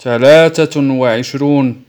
ثلاثة وعشرون.